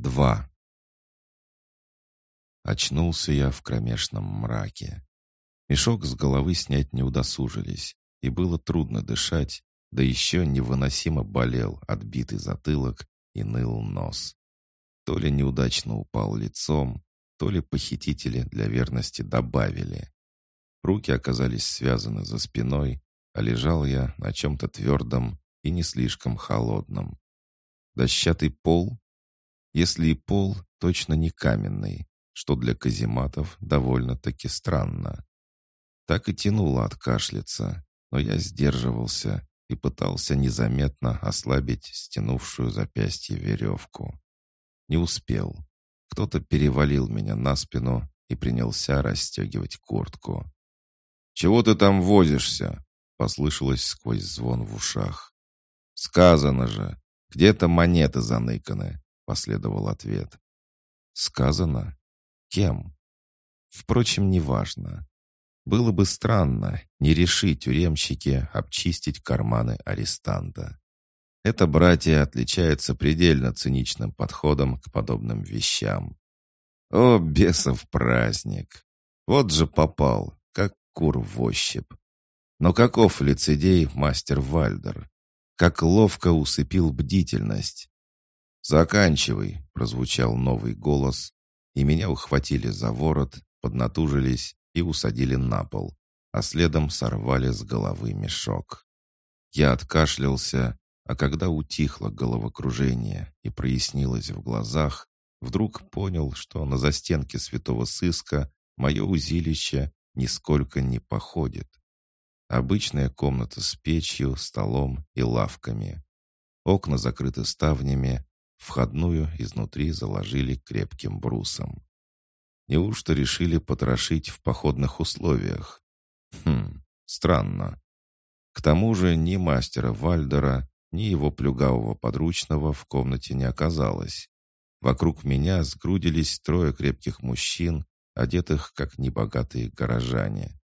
Два. Очнулся я в кромешном мраке. Мешок с головы снять не удосужились, и было трудно дышать, да еще невыносимо болел отбитый затылок и ныл нос. То ли неудачно упал лицом, то ли похитители для верности добавили. Руки оказались связаны за спиной, а лежал я на чем-то твердом и не слишком холодном. Дощатый пол? Если и пол, точно не каменный, что для казематов довольно-таки странно. Так и тянуло откашляться, но я сдерживался и пытался незаметно ослабить стянувшую запястье веревку. Не успел. Кто-то перевалил меня на спину и принялся расстегивать куртку. «Чего ты там возишься?» — послышалось сквозь звон в ушах. «Сказано же, где-то монеты заныканы», — последовал ответ. «Сказано? Кем?» Впрочем, неважно. Было бы странно не решить тюремщики обчистить карманы арестанта. Это братья отличается предельно циничным подходом к подобным вещам. О, бесов праздник! Вот же попал, как кур в ощупь. Но каков лицедей мастер Вальдер? Как ловко усыпил бдительность. «Заканчивай», — прозвучал новый голос, и меня ухватили за ворот, поднатужились и усадили на пол, а следом сорвали с головы мешок. Я откашлялся, а когда утихло головокружение и прояснилось в глазах, вдруг понял, что на застенке святого сыска мое узилище нисколько не походит. Обычная комната с печью, столом и лавками. Окна закрыты ставнями, входную изнутри заложили крепким брусом. Неужто решили потрошить в походных условиях? Хм, странно. К тому же ни мастера Вальдера, ни его плюгавого подручного в комнате не оказалось. Вокруг меня сгрудились трое крепких мужчин, одетых как небогатые горожане.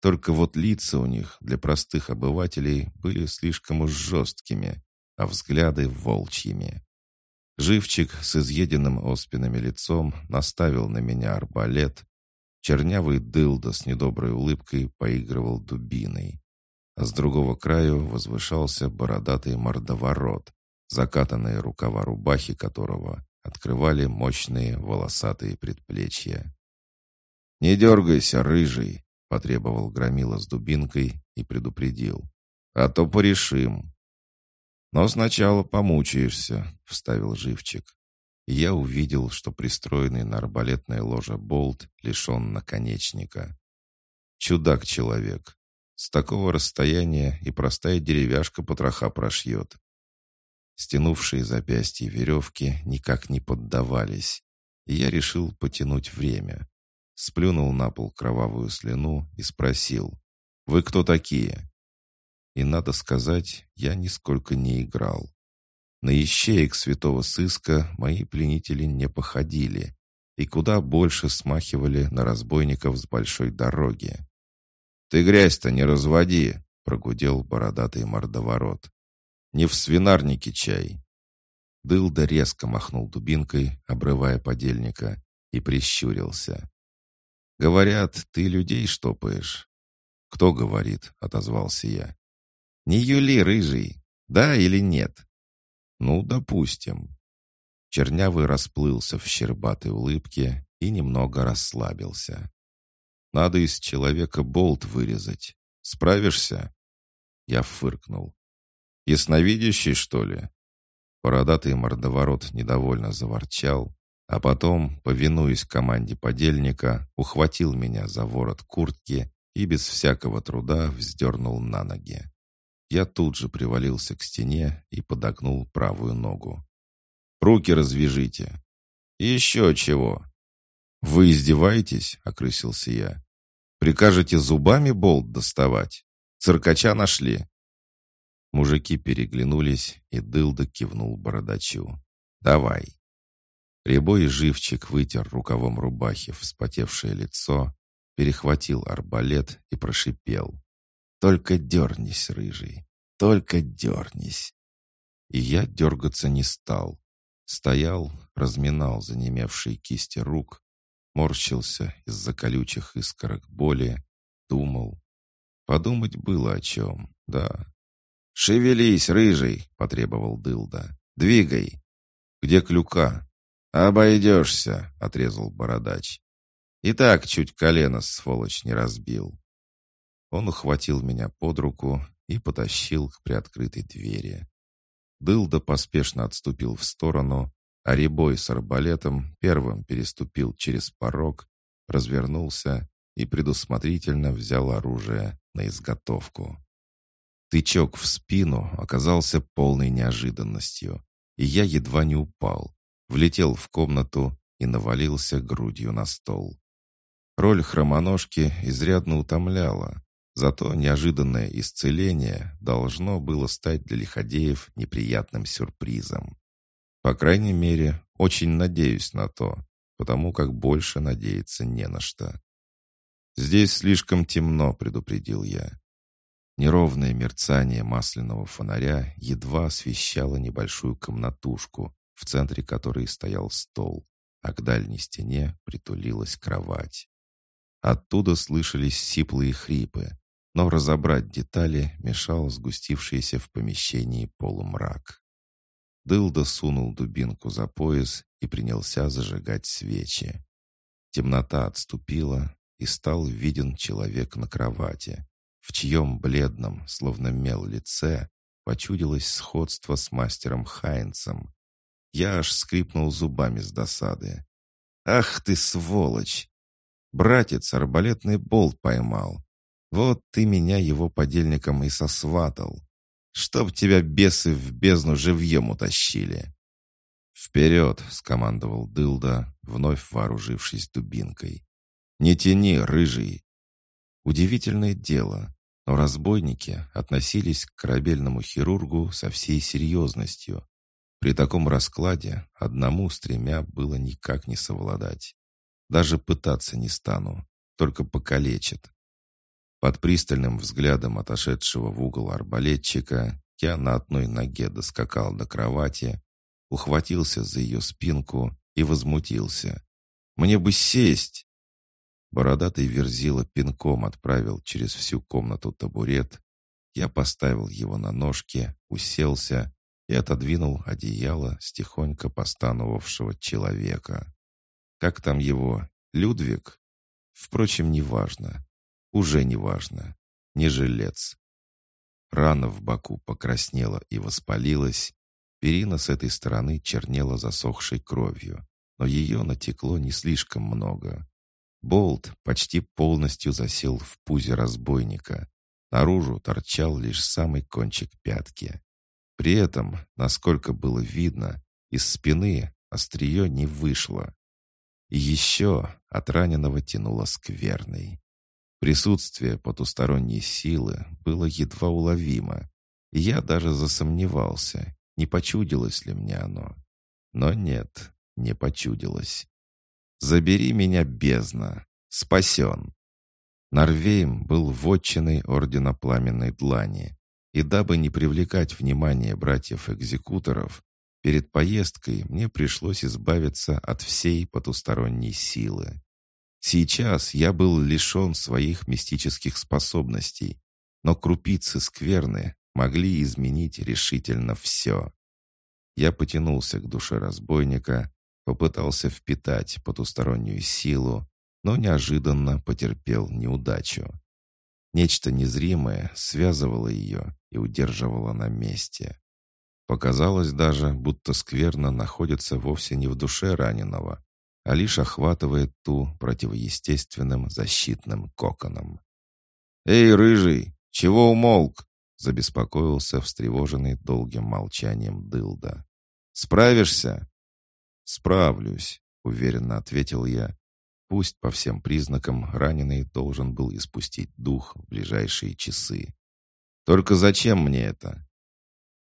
Только вот лица у них для простых обывателей были слишком уж жесткими, а взгляды волчьими. Живчик с изъеденным оспинами лицом наставил на меня арбалет. Чернявый дылда с недоброй улыбкой поигрывал дубиной. А с другого краю возвышался бородатый мордоворот, закатанные рукава рубахи которого открывали мощные волосатые предплечья. «Не дергайся, рыжий!» — потребовал Громила с дубинкой и предупредил. «А то порешим!» «Но сначала помучаешься», — вставил живчик. я увидел, что пристроенный на арбалетное ложе болт лишен наконечника. Чудак-человек. С такого расстояния и простая деревяшка потроха прошьет. Стянувшие запястья веревки никак не поддавались, и я решил потянуть время. Сплюнул на пол кровавую слюну и спросил, «Вы кто такие?» И, надо сказать, я нисколько не играл. На ищеек святого сыска мои пленители не походили и куда больше смахивали на разбойников с большой дороги. «Ты грязь-то не разводи!» — прогудел бородатый мордоворот. «Не в свинарнике чай!» Дылда резко махнул дубинкой, обрывая подельника, и прищурился. «Говорят, ты людей штопаешь». «Кто говорит?» — отозвался я. Не Юли, рыжий, да или нет? Ну, допустим. Чернявый расплылся в щербатой улыбке и немного расслабился. Надо из человека болт вырезать. Справишься? Я фыркнул. Ясновидящий, что ли? Бородатый мордоворот недовольно заворчал, а потом, повинуясь команде подельника, ухватил меня за ворот куртки и без всякого труда вздернул на ноги. Я тут же привалился к стене и подогнул правую ногу. «Руки развяжите!» еще чего!» «Вы издеваетесь?» — окрысился я. «Прикажете зубами болт доставать? Циркача нашли?» Мужики переглянулись, и Дылда кивнул бородачу. «Давай». Рябой живчик вытер рукавом рубахи вспотевшее лицо, перехватил арбалет и прошипел. Только дернись, рыжий, только дернись. И я дергаться не стал. Стоял, разминал занемевшие кисти рук, морщился из-за колючих искорок боли, думал. Подумать было о чем, да. «Шевелись, рыжий!» — потребовал Дылда. «Двигай!» «Где клюка?» «Обойдешься!» — отрезал бородач. «И так чуть колено, сволочь, не разбил». Он ухватил меня под руку и потащил к приоткрытой двери. Дылда поспешно отступил в сторону, а Рябой с арбалетом первым переступил через порог, развернулся и предусмотрительно взял оружие на изготовку. Тычок в спину оказался полной неожиданностью, и я едва не упал, влетел в комнату и навалился грудью на стол. Роль хромоножки изрядно утомляла, Зато неожиданное исцеление должно было стать для лиходеев неприятным сюрпризом. По крайней мере, очень надеюсь на то, потому как больше надеяться не на что. «Здесь слишком темно», — предупредил я. Неровное мерцание масляного фонаря едва освещало небольшую комнатушку, в центре которой стоял стол, а к дальней стене притулилась кровать. Оттуда слышались сиплые хрипы, но разобрать детали мешал сгустившийся в помещении полумрак. Дылда сунул дубинку за пояс и принялся зажигать свечи. Темнота отступила, и стал виден человек на кровати, в чьем бледном, словно мел лице, почудилось сходство с мастером Хайнцем. Я аж скрипнул зубами с досады. «Ах ты, сволочь! Братец арбалетный болт поймал, вот ты меня его подельником и сосватал. Чтоб тебя бесы в бездну живьем утащили. «Вперед!» — скомандовал Дылда, вновь вооружившись дубинкой. «Не тяни, рыжий!» Удивительное дело, но разбойники относились к корабельному хирургу со всей серьезностью. При таком раскладе одному с тремя было никак не совладать. Даже пытаться не стану, только покалечит. Под пристальным взглядом отошедшего в угол арбалетчика я на одной ноге доскакал до кровати, ухватился за ее спинку и возмутился. «Мне бы сесть!» Бородатый верзила пинком отправил через всю комнату табурет. Я поставил его на ножки, уселся и отодвинул одеяло с тихонько постановавшего человека. Как там его? Людвиг? Впрочем, неважно. Уже не важно. Не жилец. Рана в боку покраснела и воспалилась. Перина с этой стороны чернела засохшей кровью, но ее натекло не слишком много. Болт почти полностью засел в пузе разбойника. Наружу торчал лишь самый кончик пятки. При этом, насколько было видно, из спины острие не вышло. И еще от раненого тянуло скверной. Присутствие потусторонней силы было едва уловимо, и я даже засомневался, не почудилось ли мне оно. Но нет, не почудилось. «Забери меня, бездна! Спасен!» Норвейм был вотчиной Ордена Пламенной Длани, и дабы не привлекать внимание братьев-экзекуторов, перед поездкой мне пришлось избавиться от всей потусторонней силы. Сейчас я был лишен своих мистических способностей, но крупицы скверны могли изменить решительно все. Я потянулся к душе разбойника, попытался впитать потустороннюю силу, но неожиданно потерпел неудачу. Нечто незримое связывало ее и удерживало на месте. Показалось даже, будто скверно находится вовсе не в душе раненого, а лишь охватывает ту противоестественным защитным коконом. «Эй, рыжий, чего умолк?» — забеспокоился встревоженный долгим молчанием Дылда. «Справишься?» «Справлюсь», — уверенно ответил я. Пусть по всем признакам раненый должен был испустить дух в ближайшие часы. «Только зачем мне это?»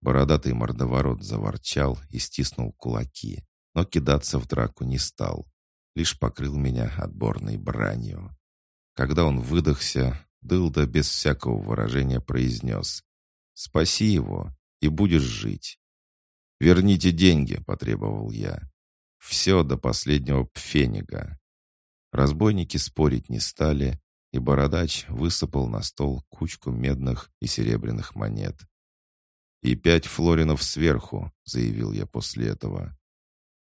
Бородатый мордоворот заворчал и стиснул кулаки, но кидаться в драку не стал лишь покрыл меня отборной бранью. Когда он выдохся, Дылда без всякого выражения произнес «Спаси его, и будешь жить». «Верните деньги», — потребовал я. «Все до последнего пфенига». Разбойники спорить не стали, и бородач высыпал на стол кучку медных и серебряных монет. «И пять флоринов сверху», — заявил я после этого.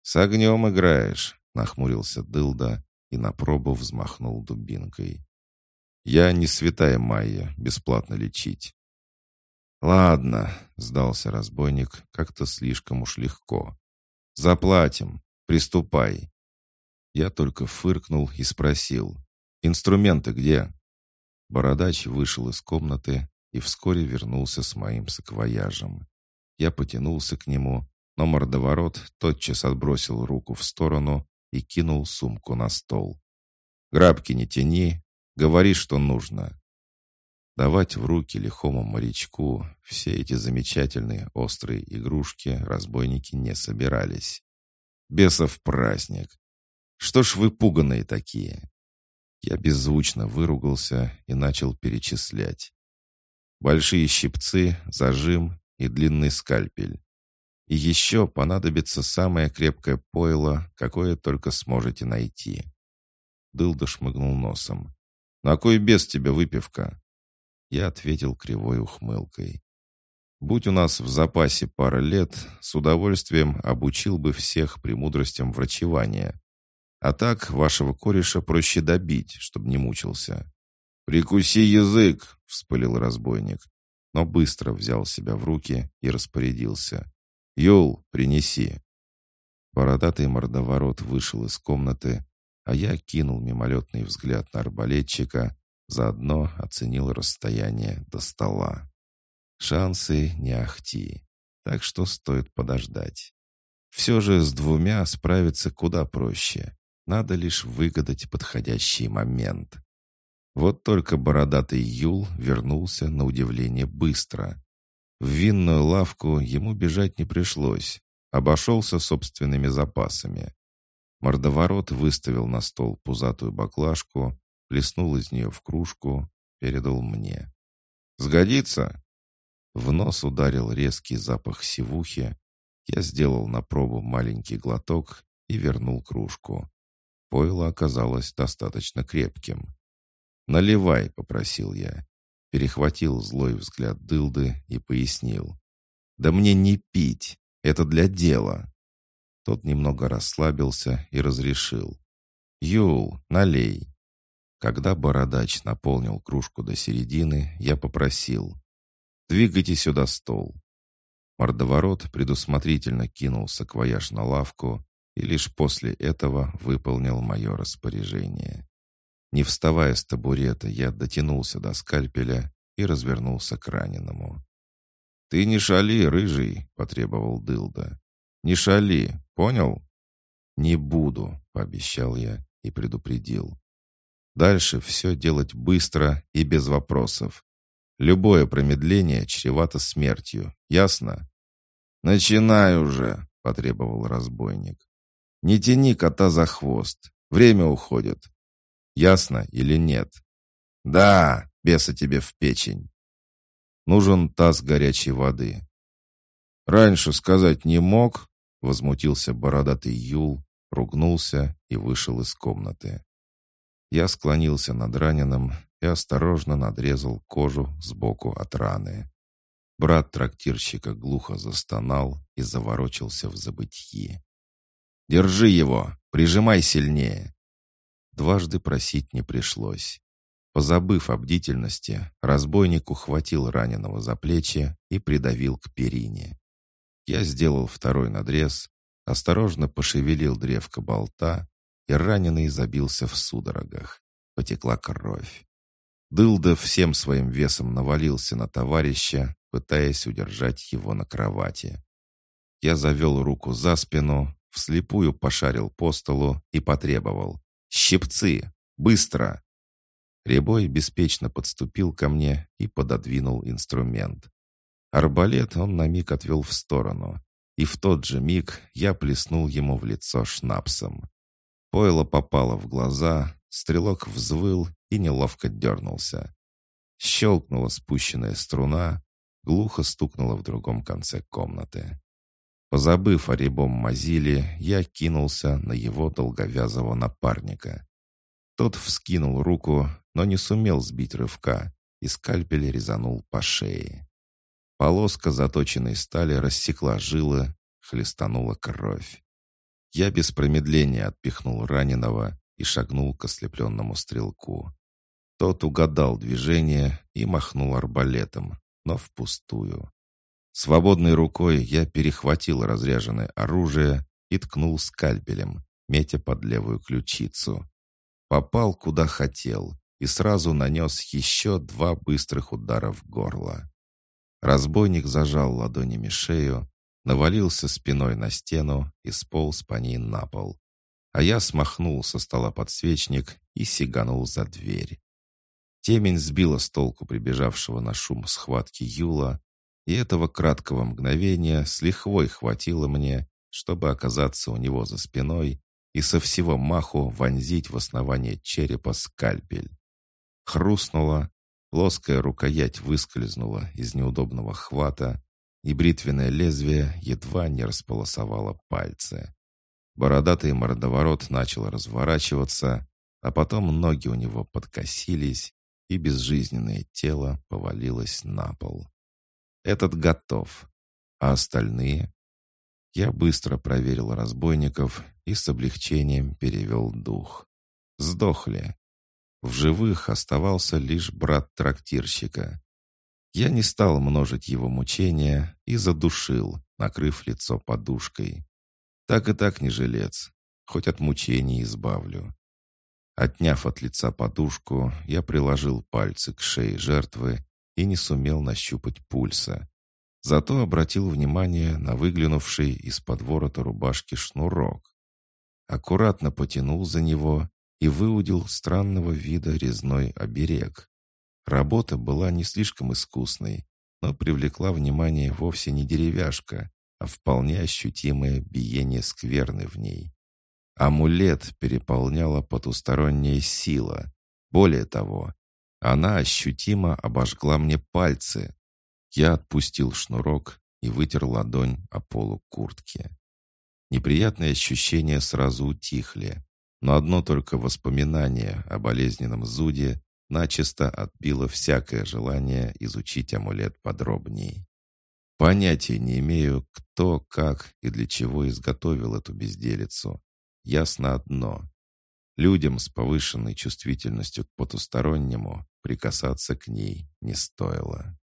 «С огнем играешь», — нахмурился Дылда и на пробу взмахнул дубинкой. «Я не святая Майя, бесплатно лечить». «Ладно», — сдался разбойник, как-то слишком уж легко. «Заплатим. Приступай». Я только фыркнул и спросил. «Инструменты где?» Бородач вышел из комнаты и вскоре вернулся с моим саквояжем. Я потянулся к нему, но мордоворот тотчас отбросил руку в сторону и кинул сумку на стол. «Грабки не тяни, говори, что нужно». Давать в руки лихому морячку все эти замечательные острые игрушки разбойники не собирались. Бесов праздник. Что ж вы пуганые такие? Я беззвучно выругался и начал перечислять. Большие щипцы, зажим и длинный скальпель. И еще понадобится самое крепкое пойло, какое только сможете найти. Дылда шмыгнул носом. «На кой без тебе выпивка?» Я ответил кривой ухмылкой. «Будь у нас в запасе пара лет, с удовольствием обучил бы всех премудростям врачевания. А так вашего кореша проще добить, чтобы не мучился». «Прикуси язык!» — вспылил разбойник, но быстро взял себя в руки и распорядился. «Юл, принеси!» Бородатый мордоворот вышел из комнаты, а я кинул мимолетный взгляд на арбалетчика, заодно оценил расстояние до стола. Шансы не ахти, так что стоит подождать. Все же с двумя справиться куда проще. Надо лишь выгадать подходящий момент. Вот только бородатый Юл вернулся на удивление быстро. В винную лавку ему бежать не пришлось. Обошелся собственными запасами. Мордоворот выставил на стол пузатую баклажку, плеснул из нее в кружку, передал мне. «Сгодится?» В нос ударил резкий запах сивухи. Я сделал на пробу маленький глоток и вернул кружку. Пойло оказалось достаточно крепким. «Наливай», — попросил я перехватил злой взгляд дылды и пояснил. «Да мне не пить, это для дела». Тот немного расслабился и разрешил. «Юл, налей». Когда бородач наполнил кружку до середины, я попросил. «Двигайте сюда стол». Мордоворот предусмотрительно кинул саквояж на лавку и лишь после этого выполнил мое распоряжение. Не вставая с табурета, я дотянулся до скальпеля и развернулся к раненому. «Ты не шали, рыжий!» — потребовал Дылда. «Не шали, понял?» «Не буду», — пообещал я и предупредил. «Дальше все делать быстро и без вопросов. Любое промедление чревато смертью, ясно?» «Начинай уже!» — потребовал разбойник. «Не тяни кота за хвост. Время уходит. Ясно или нет? Да, беса тебе в печень. Нужен таз горячей воды. Раньше сказать не мог, возмутился бородатый Юл, ругнулся и вышел из комнаты. Я склонился над раненым и осторожно надрезал кожу сбоку от раны. Брат трактирщика глухо застонал и заворочился в забытьи. «Держи его! Прижимай сильнее!» Дважды просить не пришлось. Позабыв о бдительности, разбойник ухватил раненого за плечи и придавил к перине. Я сделал второй надрез, осторожно пошевелил древко болта, и раненый забился в судорогах. Потекла кровь. Дылда всем своим весом навалился на товарища, пытаясь удержать его на кровати. Я завел руку за спину, вслепую пошарил по столу и потребовал. «Щипцы! Быстро!» Рябой беспечно подступил ко мне и пододвинул инструмент. Арбалет он на миг отвел в сторону, и в тот же миг я плеснул ему в лицо шнапсом. Пойло попало в глаза, стрелок взвыл и неловко дернулся. Щелкнула спущенная струна, глухо стукнула в другом конце комнаты. Позабыв о рябом Мазиле, я кинулся на его долговязого напарника. Тот вскинул руку, но не сумел сбить рывка, и скальпель резанул по шее. Полоска заточенной стали рассекла жилы, хлестанула кровь. Я без промедления отпихнул раненого и шагнул к ослепленному стрелку. Тот угадал движение и махнул арбалетом, но впустую. Свободной рукой я перехватил разряженное оружие и ткнул скальпелем, метя под левую ключицу. Попал куда хотел и сразу нанес еще два быстрых удара в горло. Разбойник зажал ладонями шею, навалился спиной на стену и сполз по ней на пол. А я смахнул со стола подсвечник и сиганул за дверь. Темень сбила с толку прибежавшего на шум схватки Юла, и этого краткого мгновения с лихвой хватило мне, чтобы оказаться у него за спиной и со всего маху вонзить в основание черепа скальпель. Хрустнуло, плоская рукоять выскользнула из неудобного хвата, и бритвенное лезвие едва не располосовало пальцы. Бородатый мордоворот начал разворачиваться, а потом ноги у него подкосились, и безжизненное тело повалилось на пол. Этот готов. А остальные? Я быстро проверил разбойников и с облегчением перевел дух. Сдохли. В живых оставался лишь брат трактирщика. Я не стал множить его мучения и задушил, накрыв лицо подушкой. Так и так не жилец, хоть от мучений избавлю. Отняв от лица подушку, я приложил пальцы к шее жертвы и не сумел нащупать пульса. Зато обратил внимание на выглянувший из-под ворота рубашки шнурок. Аккуратно потянул за него и выудил странного вида резной оберег. Работа была не слишком искусной, но привлекла внимание вовсе не деревяшка, а вполне ощутимое биение скверны в ней. Амулет переполняла потусторонняя сила. Более того, она ощутимо обожгла мне пальцы. Я отпустил шнурок и вытер ладонь о полу куртки. Неприятные ощущения сразу утихли, но одно только воспоминание о болезненном зуде начисто отбило всякое желание изучить амулет подробней. Понятия не имею, кто, как и для чего изготовил эту безделицу. Ясно одно. Людям с повышенной чувствительностью к потустороннему прикасаться к ней не стоило.